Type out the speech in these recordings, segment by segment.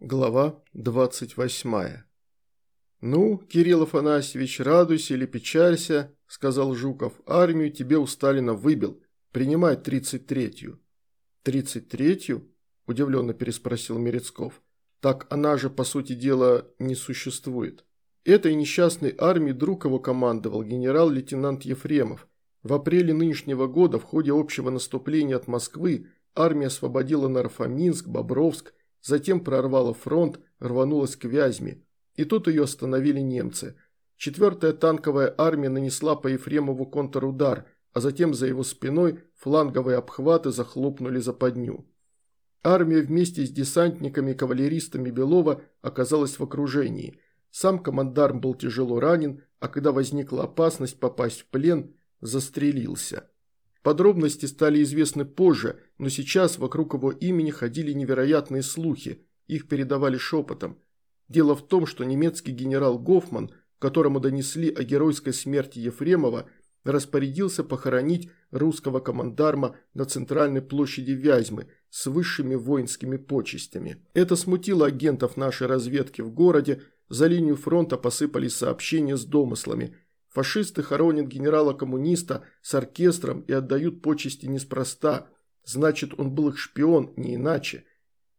Глава 28. «Ну, Кирилл Афанасьевич, радуйся или печалься», – сказал Жуков. «Армию тебе у Сталина выбил. Принимай тридцать третью». «Тридцать третью?» – удивленно переспросил Мерецков. «Так она же, по сути дела, не существует». Этой несчастной армией его командовал генерал-лейтенант Ефремов. В апреле нынешнего года в ходе общего наступления от Москвы армия освободила Нарфоминск, Бобровск, затем прорвала фронт, рванулась к Вязьме. И тут ее остановили немцы. Четвертая танковая армия нанесла по Ефремову контрудар, а затем за его спиной фланговые обхваты захлопнули западню. Армия вместе с десантниками и кавалеристами Белова оказалась в окружении. Сам командарм был тяжело ранен, а когда возникла опасность попасть в плен, застрелился. Подробности стали известны позже, но сейчас вокруг его имени ходили невероятные слухи, их передавали шепотом. Дело в том, что немецкий генерал Гофман, которому донесли о геройской смерти Ефремова, распорядился похоронить русского командарма на центральной площади Вязьмы с высшими воинскими почестями. Это смутило агентов нашей разведки в городе, за линию фронта посыпались сообщения с домыслами – Фашисты хоронят генерала-коммуниста с оркестром и отдают почести неспроста. Значит, он был их шпион, не иначе.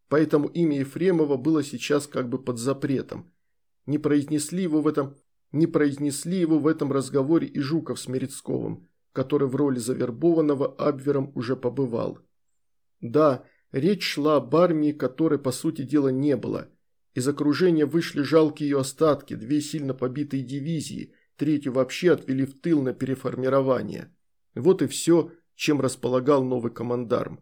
Поэтому имя Ефремова было сейчас как бы под запретом. Не произнесли его в этом, не произнесли его в этом разговоре и Жуков с Мерецковым, который в роли завербованного Абвером уже побывал. Да, речь шла об армии, которой, по сути дела, не было. Из окружения вышли жалкие ее остатки, две сильно побитые дивизии – третью вообще отвели в тыл на переформирование. Вот и все, чем располагал новый командарм.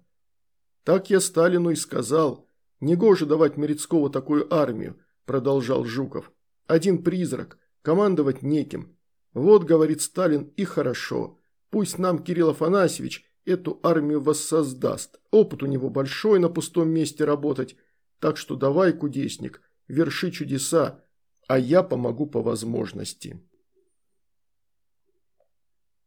Так я Сталину и сказал. Негоже давать Мерецкову такую армию, продолжал Жуков. Один призрак, командовать неким. Вот, говорит Сталин, и хорошо. Пусть нам Кирилл Афанасьевич эту армию воссоздаст. Опыт у него большой на пустом месте работать. Так что давай, кудесник, верши чудеса, а я помогу по возможности.